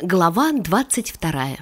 Глава 22.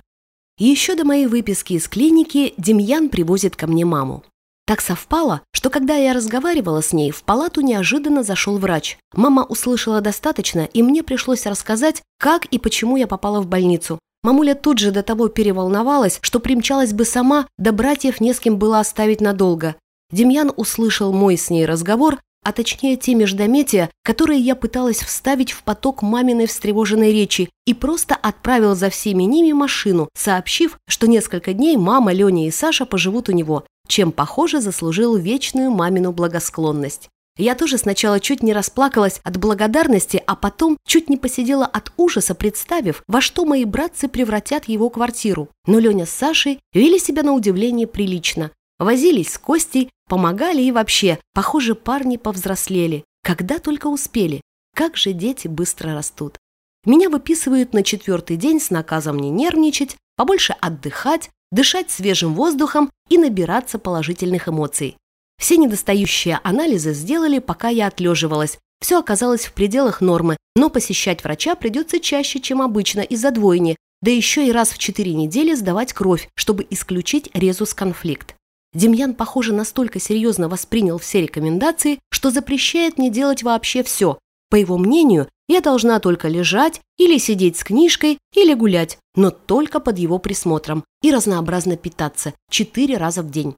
Еще до моей выписки из клиники Демьян привозит ко мне маму. Так совпало, что когда я разговаривала с ней, в палату неожиданно зашел врач. Мама услышала достаточно, и мне пришлось рассказать, как и почему я попала в больницу. Мамуля тут же до того переволновалась, что примчалась бы сама, да братьев не с кем было оставить надолго. Демьян услышал мой с ней разговор, а точнее те междометия, которые я пыталась вставить в поток маминой встревоженной речи и просто отправил за всеми ними машину, сообщив, что несколько дней мама, Леня и Саша поживут у него, чем, похоже, заслужил вечную мамину благосклонность. Я тоже сначала чуть не расплакалась от благодарности, а потом чуть не посидела от ужаса, представив, во что мои братцы превратят его квартиру. Но Леня с Сашей вели себя на удивление прилично. Возились с Костей, помогали и вообще, похоже, парни повзрослели. Когда только успели. Как же дети быстро растут. Меня выписывают на четвертый день с наказом не нервничать, побольше отдыхать, дышать свежим воздухом и набираться положительных эмоций. Все недостающие анализы сделали, пока я отлеживалась. Все оказалось в пределах нормы, но посещать врача придется чаще, чем обычно из-за двойни, да еще и раз в четыре недели сдавать кровь, чтобы исключить резус-конфликт. Демьян, похоже, настолько серьезно воспринял все рекомендации, что запрещает мне делать вообще все. По его мнению, я должна только лежать или сидеть с книжкой или гулять, но только под его присмотром и разнообразно питаться четыре раза в день.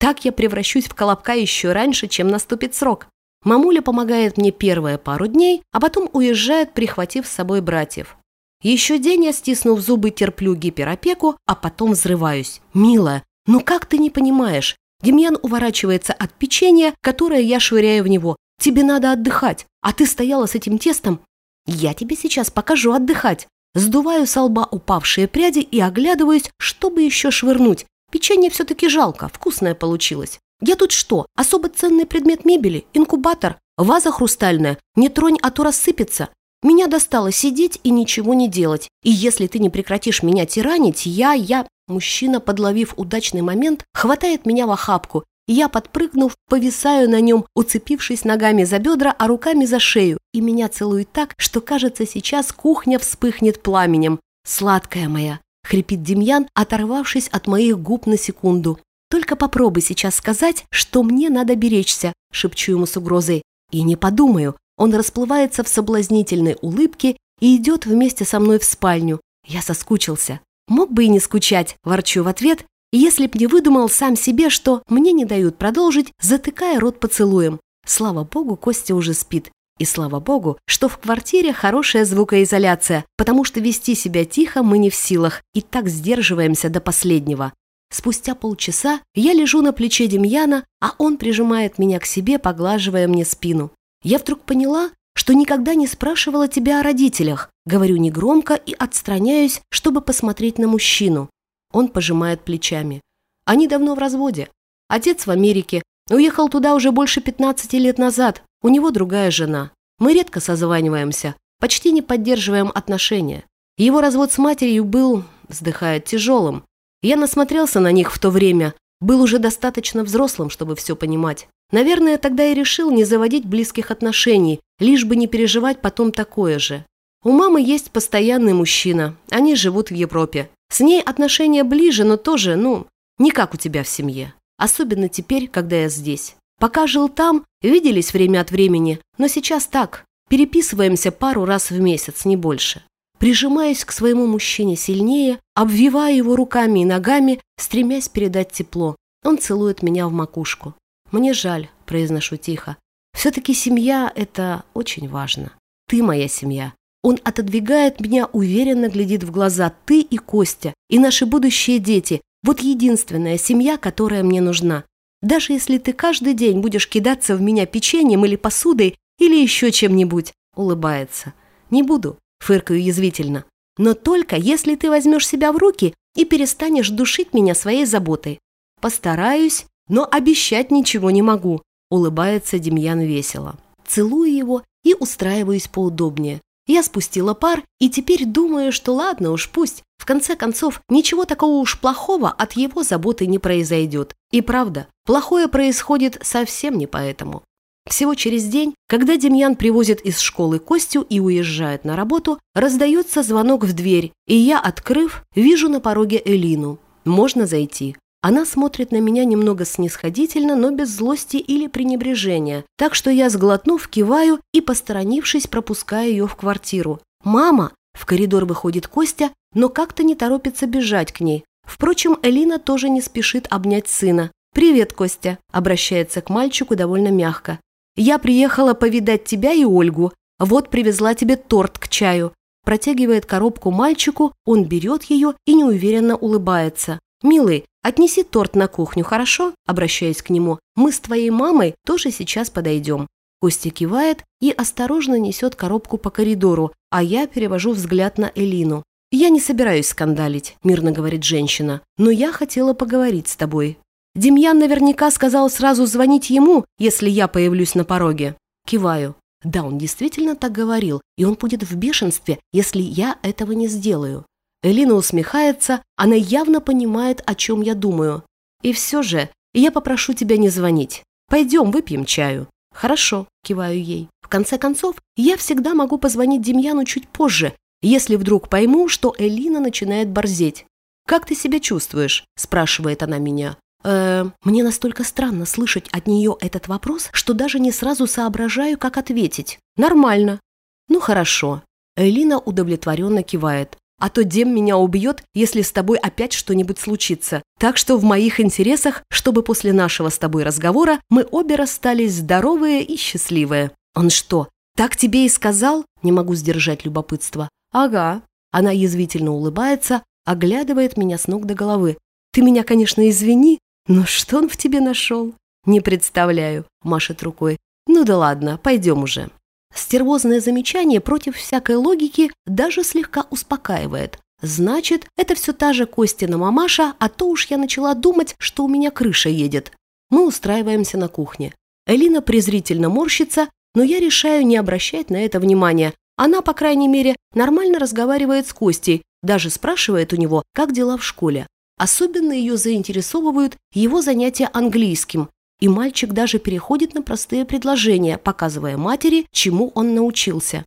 Так я превращусь в колобка еще раньше, чем наступит срок. Мамуля помогает мне первые пару дней, а потом уезжает, прихватив с собой братьев. Еще день я, стиснув зубы, терплю гиперопеку, а потом взрываюсь. «Милая, «Ну как ты не понимаешь? Демьян уворачивается от печенья, которое я швыряю в него. Тебе надо отдыхать, а ты стояла с этим тестом. Я тебе сейчас покажу отдыхать. Сдуваю со лба упавшие пряди и оглядываюсь, чтобы еще швырнуть. Печенье все-таки жалко, вкусное получилось. Я тут что, особо ценный предмет мебели, инкубатор, ваза хрустальная, не тронь, а то рассыпется. Меня достало сидеть и ничего не делать. И если ты не прекратишь меня тиранить, я, я... Мужчина, подловив удачный момент, хватает меня в охапку, и я, подпрыгнув, повисаю на нем, уцепившись ногами за бедра, а руками за шею, и меня целует так, что, кажется, сейчас кухня вспыхнет пламенем. «Сладкая моя!» — хрипит Демьян, оторвавшись от моих губ на секунду. «Только попробуй сейчас сказать, что мне надо беречься», — шепчу ему с угрозой. «И не подумаю». Он расплывается в соблазнительной улыбке и идет вместе со мной в спальню. Я соскучился. Мог бы и не скучать, ворчу в ответ, если б не выдумал сам себе, что мне не дают продолжить, затыкая рот поцелуем. Слава богу, Костя уже спит. И слава богу, что в квартире хорошая звукоизоляция, потому что вести себя тихо мы не в силах и так сдерживаемся до последнего. Спустя полчаса я лежу на плече Демьяна, а он прижимает меня к себе, поглаживая мне спину. Я вдруг поняла, что никогда не спрашивала тебя о родителях. Говорю негромко и отстраняюсь, чтобы посмотреть на мужчину. Он пожимает плечами. Они давно в разводе. Отец в Америке. Уехал туда уже больше 15 лет назад. У него другая жена. Мы редко созваниваемся, почти не поддерживаем отношения. Его развод с матерью был, вздыхает, тяжелым. Я насмотрелся на них в то время, был уже достаточно взрослым, чтобы все понимать. Наверное, тогда и решил не заводить близких отношений, лишь бы не переживать потом такое же. У мамы есть постоянный мужчина, они живут в Европе. С ней отношения ближе, но тоже, ну, не как у тебя в семье. Особенно теперь, когда я здесь. Пока жил там, виделись время от времени, но сейчас так. Переписываемся пару раз в месяц, не больше. Прижимаюсь к своему мужчине сильнее, обвивая его руками и ногами, стремясь передать тепло. Он целует меня в макушку. «Мне жаль», – произношу тихо. «Все-таки семья – это очень важно. Ты моя семья». Он отодвигает меня, уверенно глядит в глаза. «Ты и Костя, и наши будущие дети. Вот единственная семья, которая мне нужна. Даже если ты каждый день будешь кидаться в меня печеньем или посудой, или еще чем-нибудь», – улыбается. «Не буду», – фыркаю язвительно. «Но только если ты возьмешь себя в руки и перестанешь душить меня своей заботой. Постараюсь, но обещать ничего не могу», – улыбается Демьян весело. Целую его и устраиваюсь поудобнее. Я спустила пар и теперь думаю, что ладно уж пусть. В конце концов, ничего такого уж плохого от его заботы не произойдет. И правда, плохое происходит совсем не поэтому. Всего через день, когда Демьян привозит из школы Костю и уезжает на работу, раздается звонок в дверь, и я, открыв, вижу на пороге Элину. Можно зайти. Она смотрит на меня немного снисходительно, но без злости или пренебрежения, так что я, сглотнув, киваю и, посторонившись, пропускаю ее в квартиру. «Мама!» В коридор выходит Костя, но как-то не торопится бежать к ней. Впрочем, Элина тоже не спешит обнять сына. «Привет, Костя», – обращается к мальчику довольно мягко. «Я приехала повидать тебя и Ольгу. Вот привезла тебе торт к чаю». Протягивает коробку мальчику, он берет ее и неуверенно улыбается. «Милый, отнеси торт на кухню, хорошо?» Обращаясь к нему. «Мы с твоей мамой тоже сейчас подойдем». Костя кивает и осторожно несет коробку по коридору, а я перевожу взгляд на Элину. «Я не собираюсь скандалить», – мирно говорит женщина, «но я хотела поговорить с тобой. Демьян наверняка сказал сразу звонить ему, если я появлюсь на пороге». Киваю. Да, он действительно так говорил, и он будет в бешенстве, если я этого не сделаю. Элина усмехается, она явно понимает, о чем я думаю. И все же, я попрошу тебя не звонить. Пойдем, выпьем чаю. «Хорошо», – киваю ей. «В конце концов, я всегда могу позвонить Демьяну чуть позже, если вдруг пойму, что Элина начинает борзеть. «Как ты себя чувствуешь?» – спрашивает она меня. «Э, мне настолько странно слышать от нее этот вопрос, что даже не сразу соображаю, как ответить. Нормально». «Ну хорошо». Элина удовлетворенно кивает а то Дем меня убьет, если с тобой опять что-нибудь случится. Так что в моих интересах, чтобы после нашего с тобой разговора мы обе расстались здоровые и счастливые. Он что, так тебе и сказал? Не могу сдержать любопытство. Ага. Она язвительно улыбается, оглядывает меня с ног до головы. Ты меня, конечно, извини, но что он в тебе нашел? Не представляю, машет рукой. Ну да ладно, пойдем уже. Стервозное замечание против всякой логики даже слегка успокаивает. Значит, это все та же Костина мамаша, а то уж я начала думать, что у меня крыша едет. Мы устраиваемся на кухне. Элина презрительно морщится, но я решаю не обращать на это внимания. Она, по крайней мере, нормально разговаривает с Костей, даже спрашивает у него, как дела в школе. Особенно ее заинтересовывают его занятия английским, и мальчик даже переходит на простые предложения, показывая матери, чему он научился.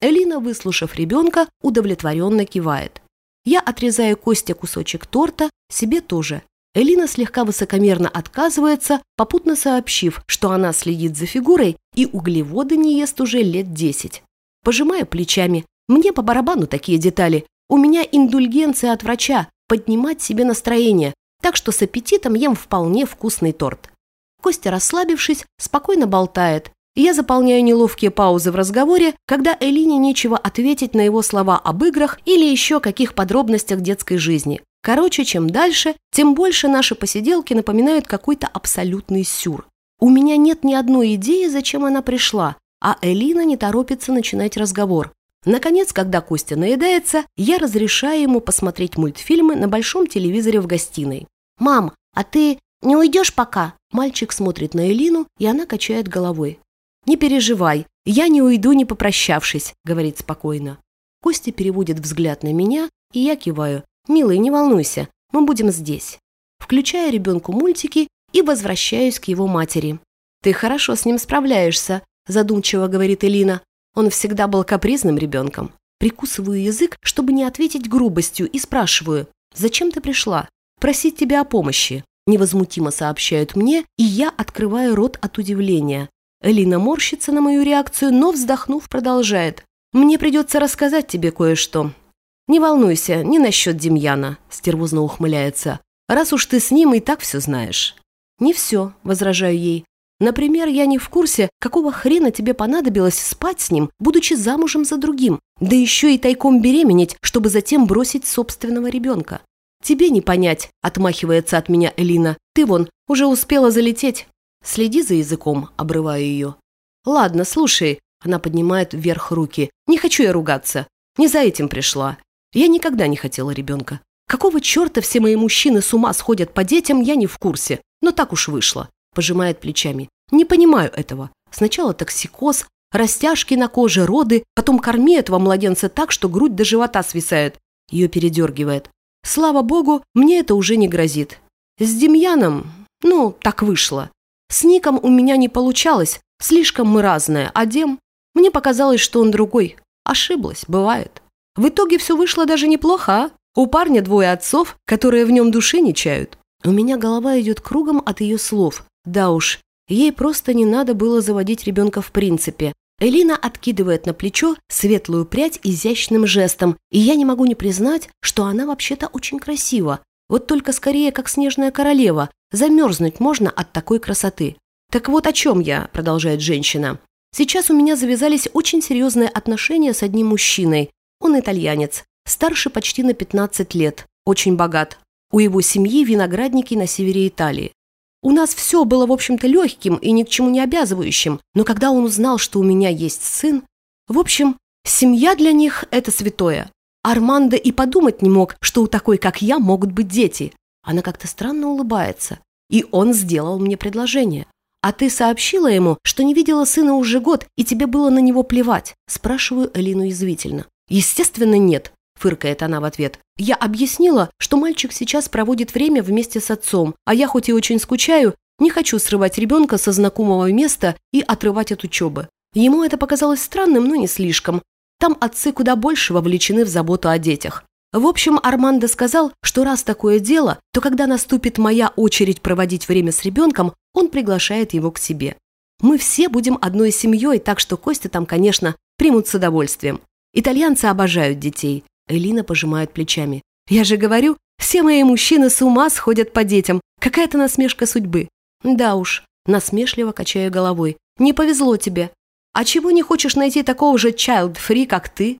Элина, выслушав ребенка, удовлетворенно кивает. Я отрезаю Косте кусочек торта, себе тоже. Элина слегка высокомерно отказывается, попутно сообщив, что она следит за фигурой и углеводы не ест уже лет десять. Пожимаю плечами. Мне по барабану такие детали. У меня индульгенция от врача, поднимать себе настроение, так что с аппетитом ем вполне вкусный торт. Костя, расслабившись, спокойно болтает. я заполняю неловкие паузы в разговоре, когда Элине нечего ответить на его слова об играх или еще каких подробностях детской жизни. Короче, чем дальше, тем больше наши посиделки напоминают какой-то абсолютный сюр. У меня нет ни одной идеи, зачем она пришла, а Элина не торопится начинать разговор. Наконец, когда Костя наедается, я разрешаю ему посмотреть мультфильмы на большом телевизоре в гостиной. «Мам, а ты «Не уйдешь пока?» Мальчик смотрит на Элину, и она качает головой. «Не переживай, я не уйду, не попрощавшись», — говорит спокойно. Костя переводит взгляд на меня, и я киваю. «Милый, не волнуйся, мы будем здесь». Включаю ребенку мультики и возвращаюсь к его матери. «Ты хорошо с ним справляешься», – задумчиво говорит Элина. «Он всегда был капризным ребенком». Прикусываю язык, чтобы не ответить грубостью, и спрашиваю, «Зачем ты пришла? Просить тебя о помощи». Невозмутимо сообщают мне, и я открываю рот от удивления. Элина морщится на мою реакцию, но, вздохнув, продолжает. «Мне придется рассказать тебе кое-что». «Не волнуйся, не насчет Демьяна», – стервозно ухмыляется. «Раз уж ты с ним и так все знаешь». «Не все», – возражаю ей. «Например, я не в курсе, какого хрена тебе понадобилось спать с ним, будучи замужем за другим, да еще и тайком беременеть, чтобы затем бросить собственного ребенка. «Тебе не понять», – отмахивается от меня Элина. «Ты вон, уже успела залететь». «Следи за языком», – обрываю ее. «Ладно, слушай», – она поднимает вверх руки. «Не хочу я ругаться. Не за этим пришла. Я никогда не хотела ребенка. Какого черта все мои мужчины с ума сходят по детям, я не в курсе. Но так уж вышло», – пожимает плечами. «Не понимаю этого. Сначала токсикоз, растяжки на коже, роды, потом корми этого младенца так, что грудь до живота свисает». Ее передергивает. Слава богу, мне это уже не грозит. С Демьяном, ну, так вышло. С Ником у меня не получалось, Слишком мы разные, а Дем... Мне показалось, что он другой. Ошиблась, бывает. В итоге все вышло даже неплохо, а? У парня двое отцов, которые в нем души не чают. У меня голова идет кругом от ее слов. Да уж, ей просто не надо было заводить ребенка в принципе. Элина откидывает на плечо светлую прядь изящным жестом, и я не могу не признать, что она вообще-то очень красива. Вот только скорее как снежная королева. Замерзнуть можно от такой красоты. «Так вот о чем я», – продолжает женщина. «Сейчас у меня завязались очень серьезные отношения с одним мужчиной. Он итальянец, старше почти на 15 лет, очень богат. У его семьи виноградники на севере Италии. У нас все было, в общем-то, легким и ни к чему не обязывающим, но когда он узнал, что у меня есть сын, в общем, семья для них – это святое. Армандо и подумать не мог, что у такой, как я, могут быть дети. Она как-то странно улыбается. И он сделал мне предложение. «А ты сообщила ему, что не видела сына уже год, и тебе было на него плевать?» Спрашиваю Элину язвительно. «Естественно, нет фыркает она в ответ. «Я объяснила, что мальчик сейчас проводит время вместе с отцом, а я хоть и очень скучаю, не хочу срывать ребенка со знакомого места и отрывать от учебы. Ему это показалось странным, но не слишком. Там отцы куда больше вовлечены в заботу о детях. В общем, Армандо сказал, что раз такое дело, то когда наступит моя очередь проводить время с ребенком, он приглашает его к себе. Мы все будем одной семьей, так что Костя там, конечно, примут с удовольствием. Итальянцы обожают детей. Элина пожимает плечами. «Я же говорю, все мои мужчины с ума сходят по детям. Какая-то насмешка судьбы». «Да уж», насмешливо качая головой. «Не повезло тебе. А чего не хочешь найти такого же child-free, как ты?»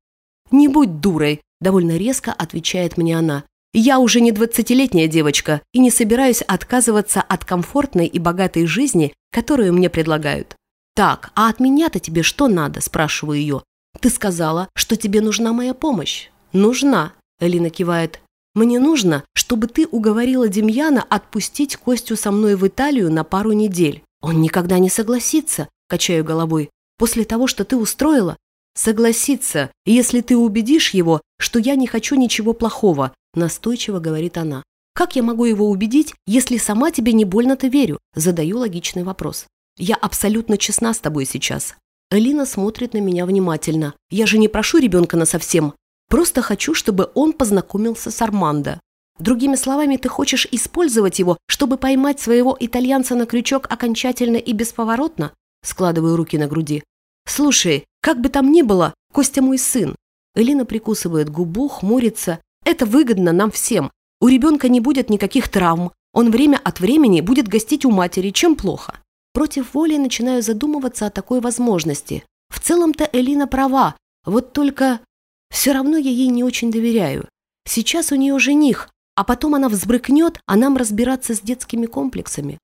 «Не будь дурой», довольно резко отвечает мне она. «Я уже не двадцатилетняя девочка и не собираюсь отказываться от комфортной и богатой жизни, которую мне предлагают». «Так, а от меня-то тебе что надо?» – спрашиваю ее. «Ты сказала, что тебе нужна моя помощь». «Нужна», – Элина кивает. «Мне нужно, чтобы ты уговорила Демьяна отпустить Костю со мной в Италию на пару недель. Он никогда не согласится», – качаю головой. «После того, что ты устроила, «Согласится, если ты убедишь его, что я не хочу ничего плохого», – настойчиво говорит она. «Как я могу его убедить, если сама тебе не больно-то верю?» – задаю логичный вопрос. «Я абсолютно честна с тобой сейчас». Элина смотрит на меня внимательно. «Я же не прошу ребенка на совсем. Просто хочу, чтобы он познакомился с Армандо. Другими словами, ты хочешь использовать его, чтобы поймать своего итальянца на крючок окончательно и бесповоротно? Складываю руки на груди. Слушай, как бы там ни было, Костя мой сын. Элина прикусывает губу, хмурится. Это выгодно нам всем. У ребенка не будет никаких травм. Он время от времени будет гостить у матери, чем плохо. Против воли начинаю задумываться о такой возможности. В целом-то Элина права. Вот только все равно я ей не очень доверяю. Сейчас у нее жених, а потом она взбрыкнет, а нам разбираться с детскими комплексами.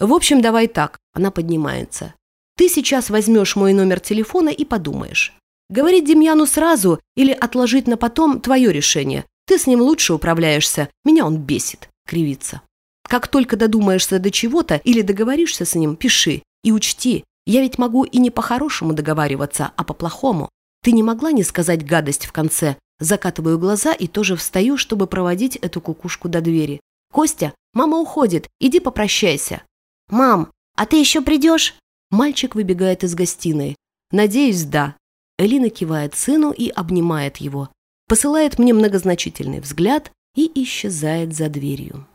В общем, давай так, она поднимается. Ты сейчас возьмешь мой номер телефона и подумаешь. Говорить Демьяну сразу или отложить на потом – твое решение. Ты с ним лучше управляешься, меня он бесит, кривится. Как только додумаешься до чего-то или договоришься с ним, пиши. И учти, я ведь могу и не по-хорошему договариваться, а по-плохому. Ты не могла не сказать гадость в конце? Закатываю глаза и тоже встаю, чтобы проводить эту кукушку до двери. «Костя, мама уходит, иди попрощайся». «Мам, а ты еще придешь?» Мальчик выбегает из гостиной. «Надеюсь, да». Элина кивает сыну и обнимает его. Посылает мне многозначительный взгляд и исчезает за дверью.